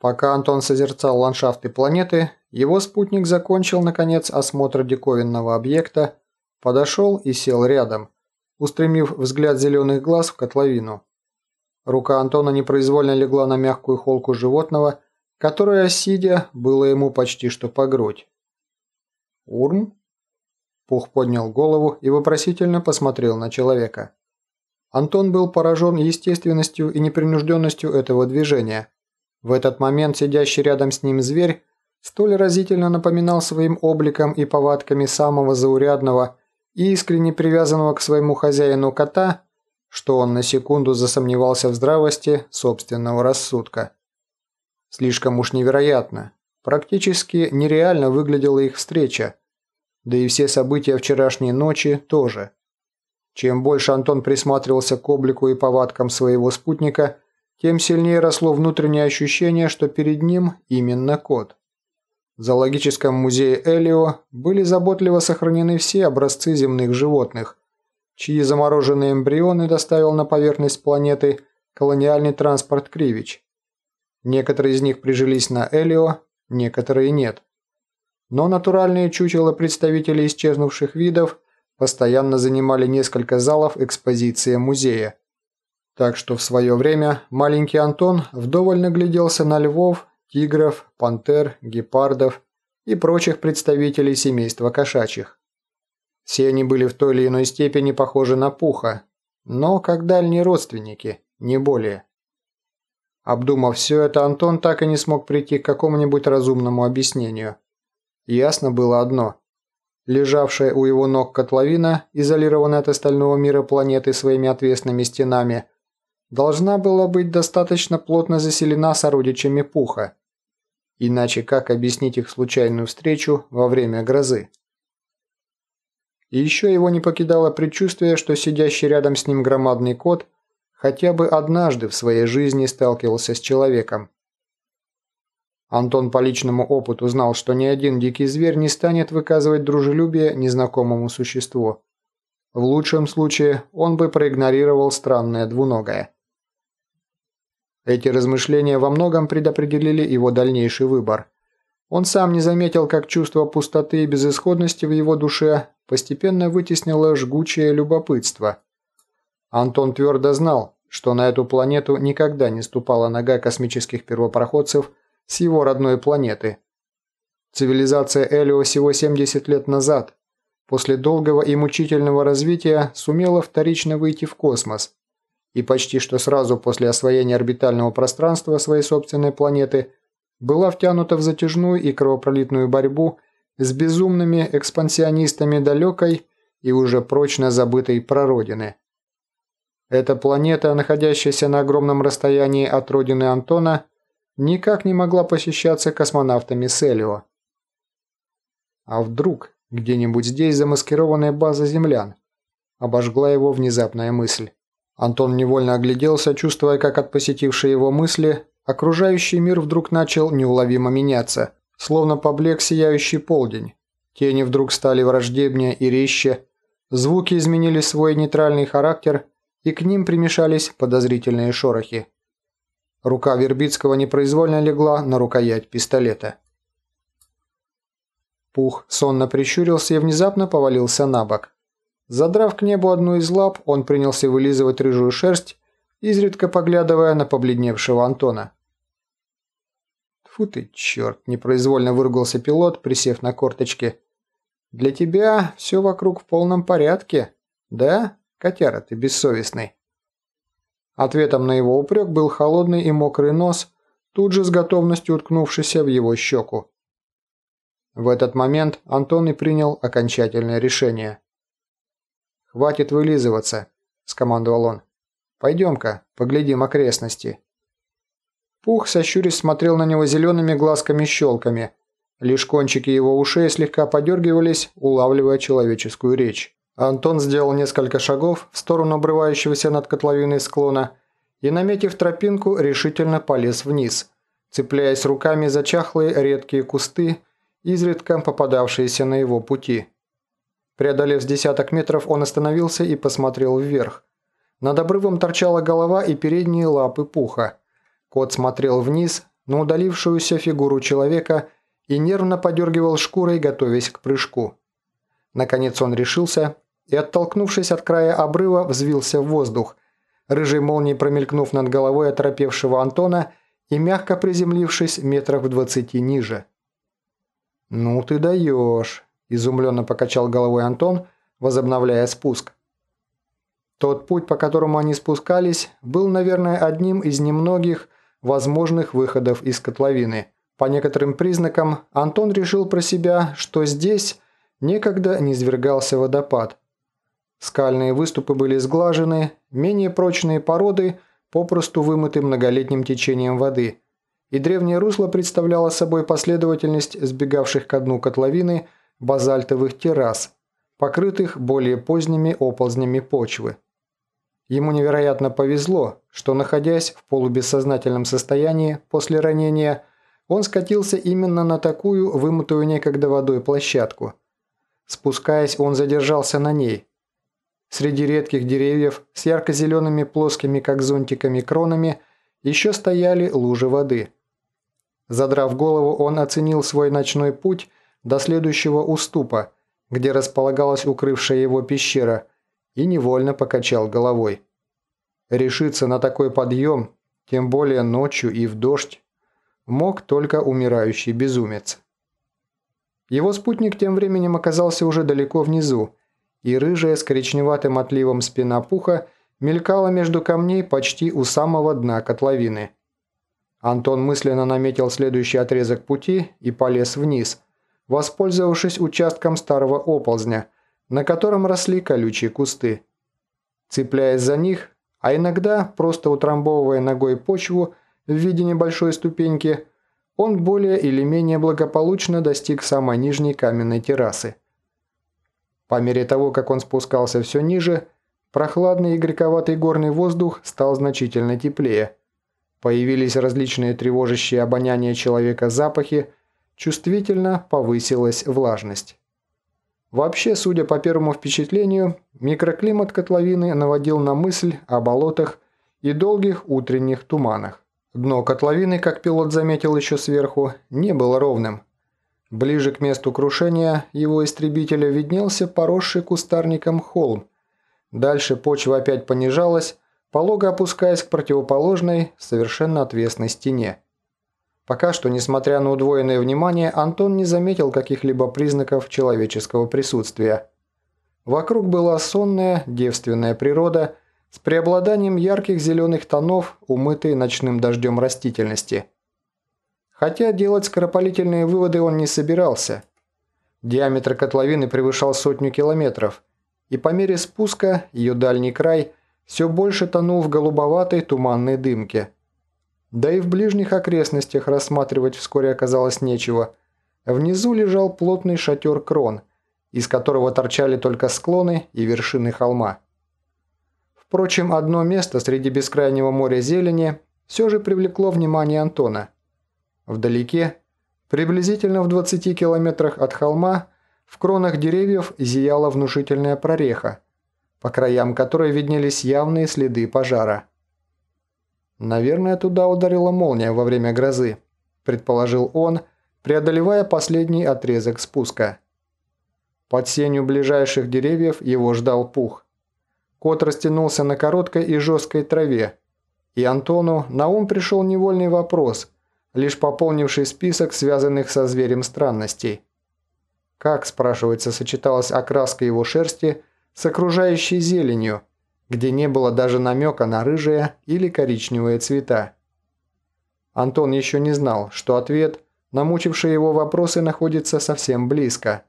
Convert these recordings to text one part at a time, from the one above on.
Пока Антон созерцал ландшафты планеты, его спутник закончил, наконец, осмотр диковинного объекта, подошел и сел рядом, устремив взгляд зеленых глаз в котловину. Рука Антона непроизвольно легла на мягкую холку животного, которое, сидя, было ему почти что по грудь. «Урм?» Пух поднял голову и вопросительно посмотрел на человека. Антон был поражен естественностью и непринужденностью этого движения – в этот момент сидящий рядом с ним зверь столь разительно напоминал своим обликом и повадками самого заурядного и искренне привязанного к своему хозяину кота, что он на секунду засомневался в здравости собственного рассудка. Слишком уж невероятно, практически нереально выглядела их встреча, да и все события вчерашней ночи тоже. Чем больше Антон присматривался к облику и повадкам своего спутника – тем сильнее росло внутреннее ощущение, что перед ним именно кот. В зоологическом музее Элио были заботливо сохранены все образцы земных животных, чьи замороженные эмбрионы доставил на поверхность планеты колониальный транспорт Кривич. Некоторые из них прижились на Элио, некоторые нет. Но натуральные чучела представителей исчезнувших видов постоянно занимали несколько залов экспозиции музея. Так что в свое время маленький Антон вдоволь нагляделся на львов, тигров, пантер, гепардов и прочих представителей семейства кошачьих. Все они были в той или иной степени похожи на пуха, но как дальние родственники, не более. Обдумав все это, Антон так и не смог прийти к какому-нибудь разумному объяснению. Ясно было одно. Лежавшая у его ног котловина, изолированная от остального мира планеты своими отвесными стенами, должна была быть достаточно плотно заселена сородичами Пуха. Иначе как объяснить их случайную встречу во время грозы? И еще его не покидало предчувствие, что сидящий рядом с ним громадный кот хотя бы однажды в своей жизни сталкивался с человеком. Антон по личному опыту знал, что ни один дикий зверь не станет выказывать дружелюбие незнакомому существу. В лучшем случае он бы проигнорировал странное двуногое. Эти размышления во многом предопределили его дальнейший выбор. Он сам не заметил, как чувство пустоты и безысходности в его душе постепенно вытеснило жгучее любопытство. Антон твердо знал, что на эту планету никогда не ступала нога космических первопроходцев с его родной планеты. Цивилизация Элио всего 70 лет назад, после долгого и мучительного развития, сумела вторично выйти в космос – и почти что сразу после освоения орбитального пространства своей собственной планеты была втянута в затяжную и кровопролитную борьбу с безумными экспансионистами далекой и уже прочно забытой прародины. Эта планета, находящаяся на огромном расстоянии от родины Антона, никак не могла посещаться космонавтами Селио. А вдруг где-нибудь здесь замаскированная база землян? Обожгла его внезапная мысль. Антон невольно огляделся, чувствуя, как от посетившей его мысли окружающий мир вдруг начал неуловимо меняться, словно поблек сияющий полдень. Тени вдруг стали враждебнее и резче, звуки изменили свой нейтральный характер, и к ним примешались подозрительные шорохи. Рука Вербицкого непроизвольно легла на рукоять пистолета. Пух сонно прищурился и внезапно повалился на бок. Задрав к небу одну из лап, он принялся вылизывать рыжую шерсть, изредка поглядывая на побледневшего Антона. «Тьфу ты, черт!» – непроизвольно выругался пилот, присев на корточки. «Для тебя все вокруг в полном порядке, да, котяра ты бессовестный?» Ответом на его упрек был холодный и мокрый нос, тут же с готовностью уткнувшийся в его щеку. В этот момент Антон и принял окончательное решение. «Хватит вылизываться», – скомандовал он. «Пойдем-ка, поглядим окрестности». Пух, сощурясь, смотрел на него зелеными глазками-щелками. Лишь кончики его ушей слегка подергивались, улавливая человеческую речь. Антон сделал несколько шагов в сторону обрывающегося над котловиной склона и, наметив тропинку, решительно полез вниз, цепляясь руками за чахлые редкие кусты, изредка попадавшиеся на его пути. Преодолев с десяток метров, он остановился и посмотрел вверх. Над обрывом торчала голова и передние лапы пуха. Кот смотрел вниз, на удалившуюся фигуру человека и нервно подергивал шкурой, готовясь к прыжку. Наконец он решился и, оттолкнувшись от края обрыва, взвился в воздух, рыжей молнией промелькнув над головой оторопевшего Антона и мягко приземлившись метров в двадцати ниже. «Ну ты даешь!» – изумленно покачал головой Антон, возобновляя спуск. Тот путь, по которому они спускались, был, наверное, одним из немногих возможных выходов из котловины. По некоторым признакам Антон решил про себя, что здесь некогда низвергался водопад. Скальные выступы были сглажены, менее прочные породы попросту вымыты многолетним течением воды, и древнее русло представляло собой последовательность сбегавших ко дну котловины базальтовых террас, покрытых более поздними оползнями почвы. Ему невероятно повезло, что, находясь в полубессознательном состоянии после ранения, он скатился именно на такую вымытую некогда водой площадку. Спускаясь, он задержался на ней. Среди редких деревьев с ярко-зелеными плоскими, как зонтиками, кронами еще стояли лужи воды. Задрав голову, он оценил свой ночной путь до следующего уступа, где располагалась укрывшая его пещера – и невольно покачал головой. Решиться на такой подъем, тем более ночью и в дождь, мог только умирающий безумец. Его спутник тем временем оказался уже далеко внизу, и рыжая с коричневатым отливом спина пуха мелькала между камней почти у самого дна котловины. Антон мысленно наметил следующий отрезок пути и полез вниз, воспользовавшись участком старого оползня – на котором росли колючие кусты. Цепляясь за них, а иногда просто утрамбовывая ногой почву в виде небольшой ступеньки, он более или менее благополучно достиг самой нижней каменной террасы. По мере того, как он спускался все ниже, прохладный и горьковатый горный воздух стал значительно теплее. Появились различные тревожащие обоняние человека запахи, чувствительно повысилась влажность. Вообще, судя по первому впечатлению, микроклимат котловины наводил на мысль о болотах и долгих утренних туманах. Дно котловины, как пилот заметил еще сверху, не было ровным. Ближе к месту крушения его истребителя виднелся поросший кустарником холм. Дальше почва опять понижалась, полого опускаясь к противоположной, совершенно отвесной стене. Пока что, несмотря на удвоенное внимание, Антон не заметил каких-либо признаков человеческого присутствия. Вокруг была сонная, девственная природа с преобладанием ярких зеленых тонов, умытой ночным дождем растительности. Хотя делать скоропалительные выводы он не собирался. Диаметр котловины превышал сотню километров, и по мере спуска ее дальний край все больше тонул в голубоватой туманной дымке – да и в ближних окрестностях рассматривать вскоре оказалось нечего. Внизу лежал плотный шатер крон, из которого торчали только склоны и вершины холма. Впрочем, одно место среди бескрайнего моря зелени все же привлекло внимание Антона. Вдалеке, приблизительно в 20 километрах от холма, в кронах деревьев зияла внушительная прореха, по краям которой виднелись явные следы пожара. «Наверное, туда ударила молния во время грозы», – предположил он, преодолевая последний отрезок спуска. Под сенью ближайших деревьев его ждал пух. Кот растянулся на короткой и жесткой траве, и Антону на ум пришел невольный вопрос, лишь пополнивший список связанных со зверем странностей. Как, спрашивается, сочеталась окраска его шерсти с окружающей зеленью – где не было даже намека на рыжие или коричневые цвета. Антон еще не знал, что ответ на мучившие его вопросы находится совсем близко,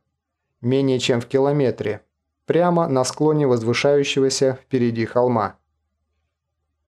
менее чем в километре, прямо на склоне возвышающегося впереди холма.